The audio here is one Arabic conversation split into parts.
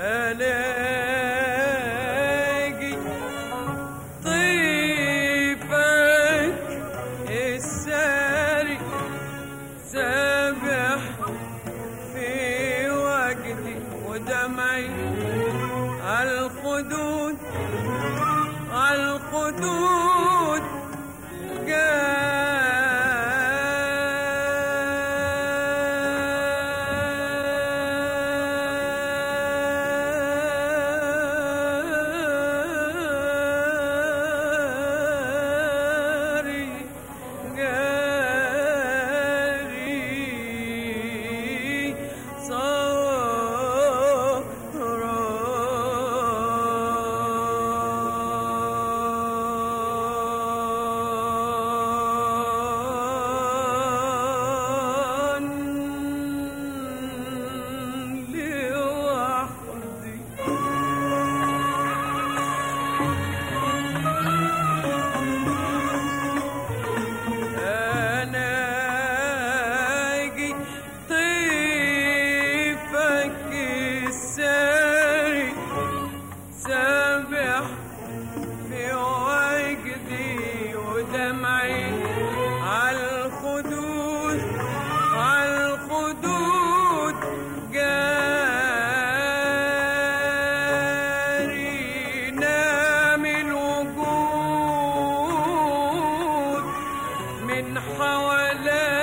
ألاقي من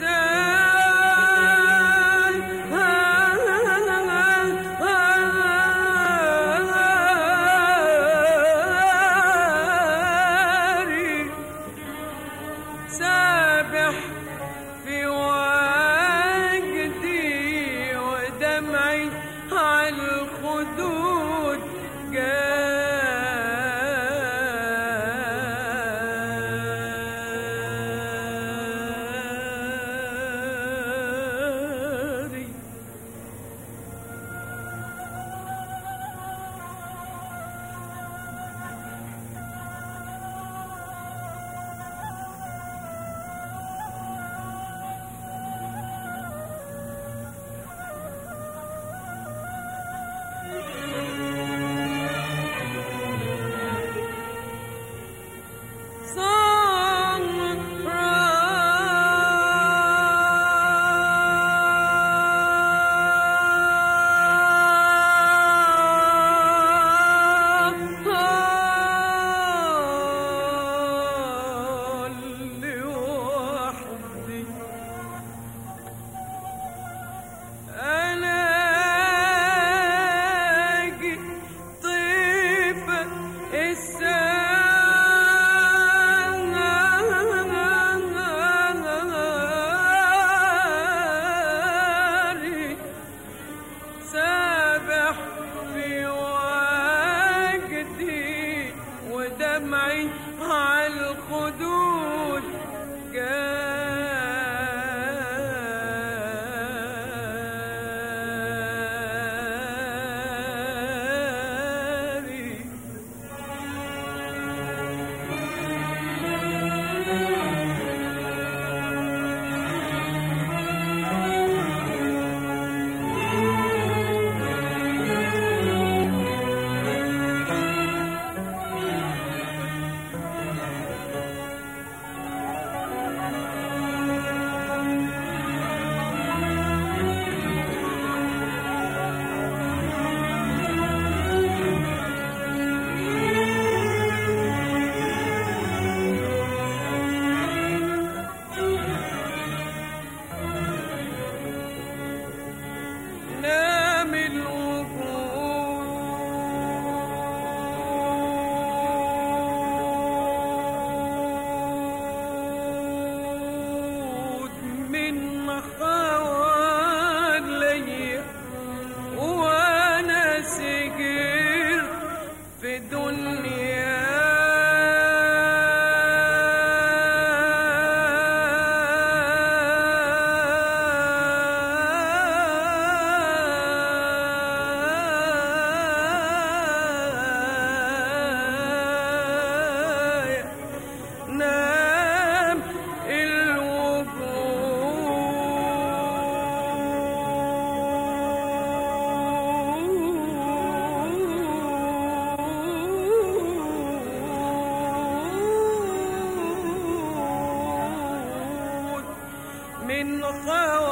Jesus. دمعي على الخدود. قال وقع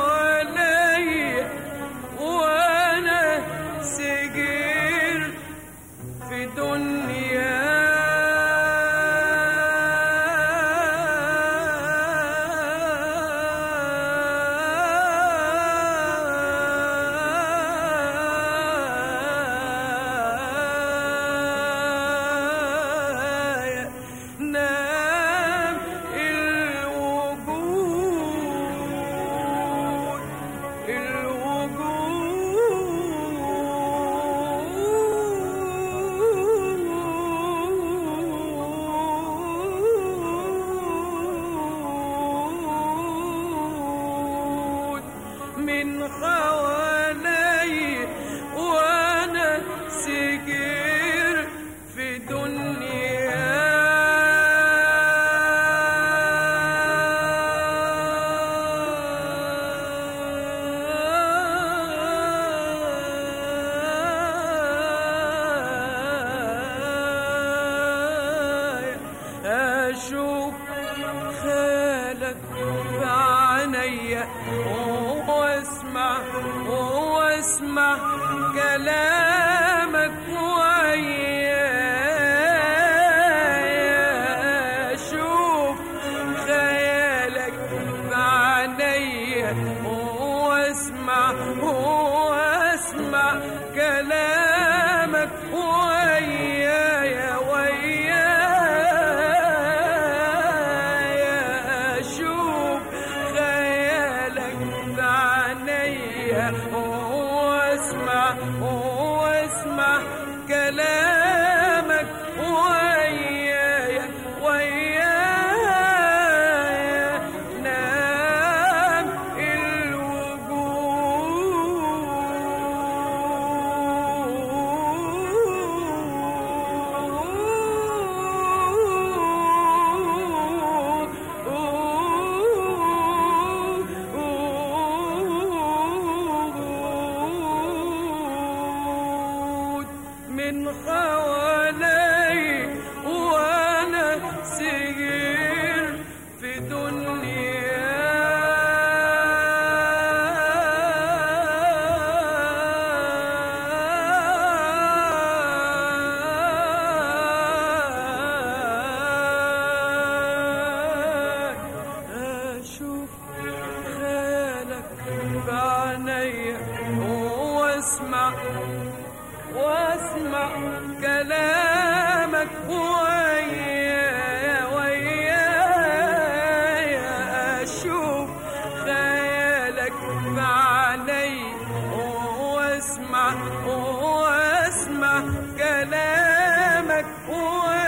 واسمع واسمع كلامك ويايا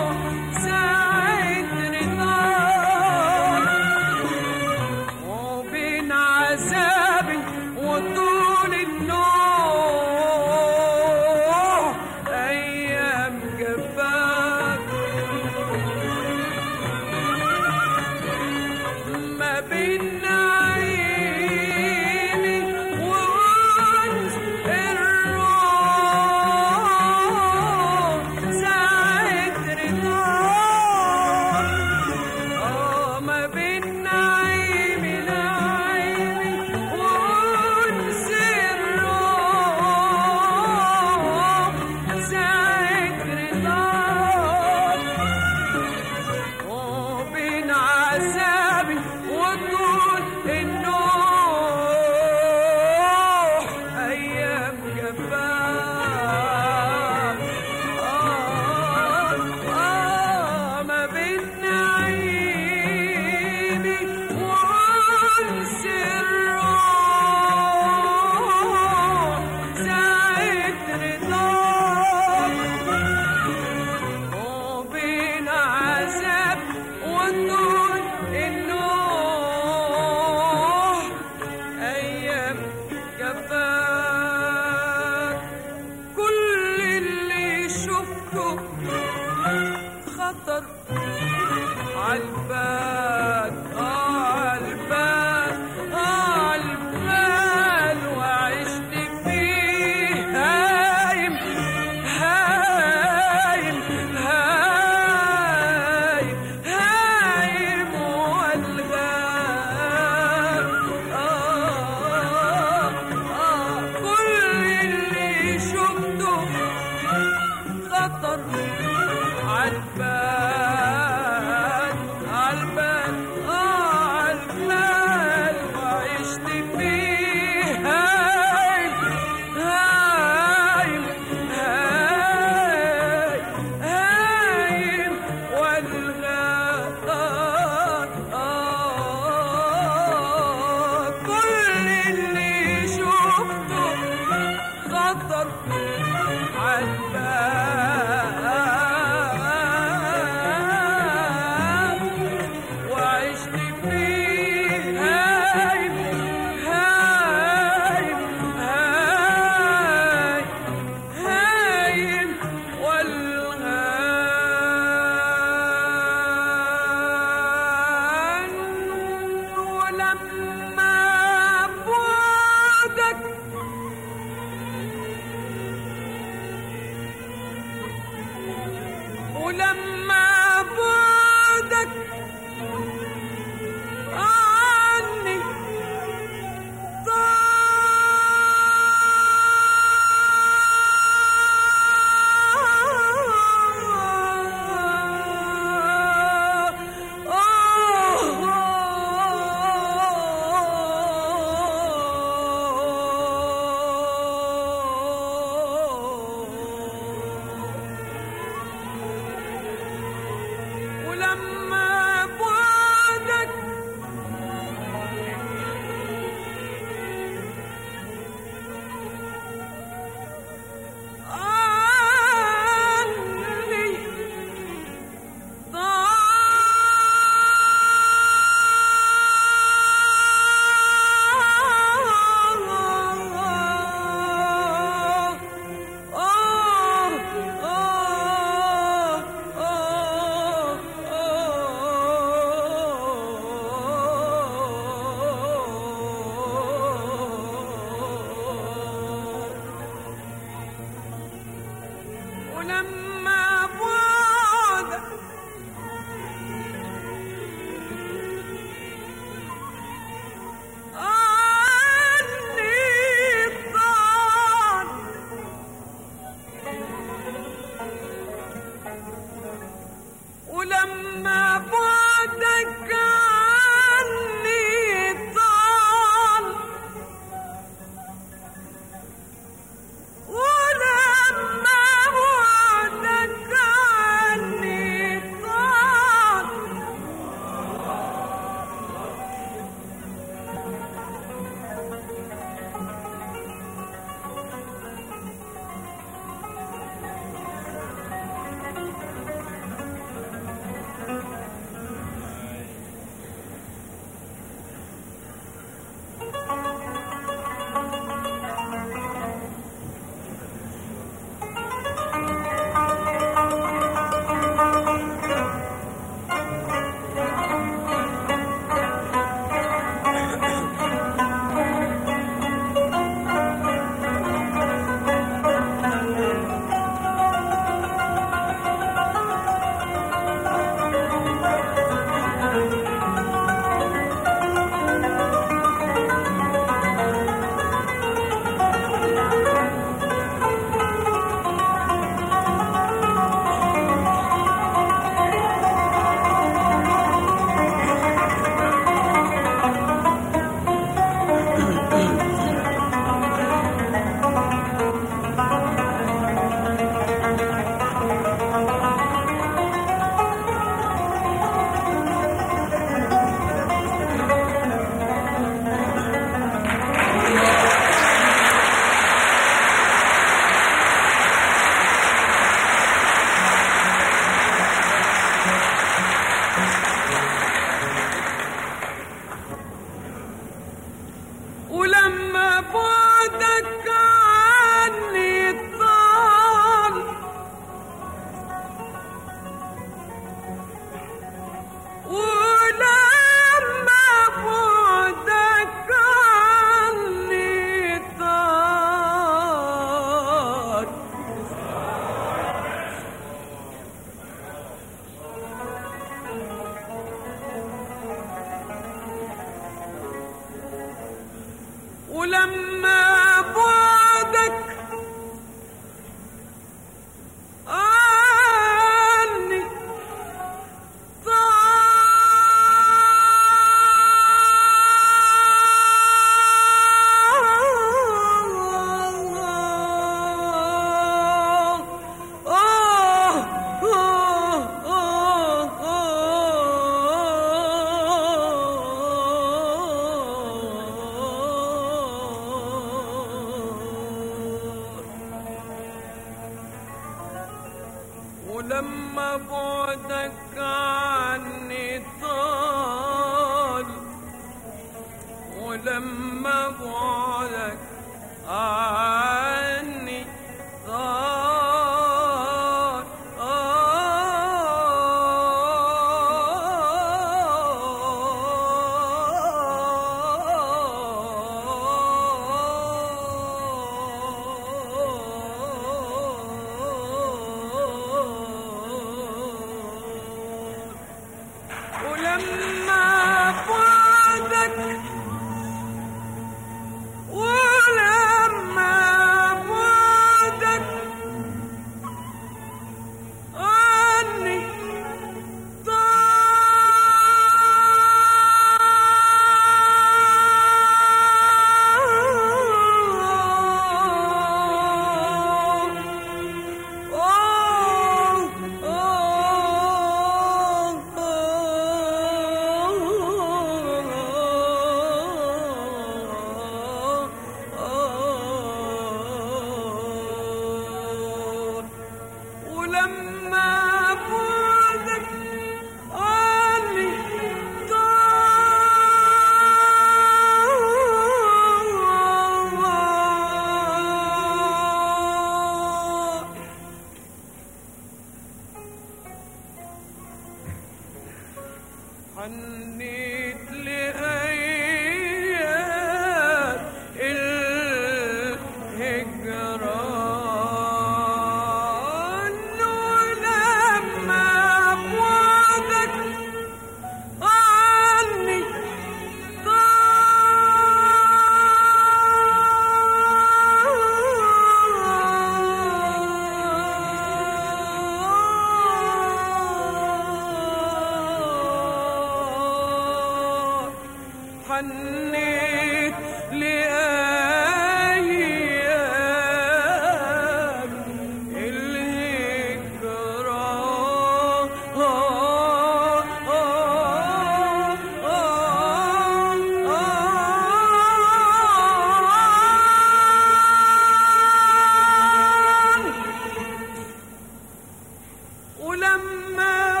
ولما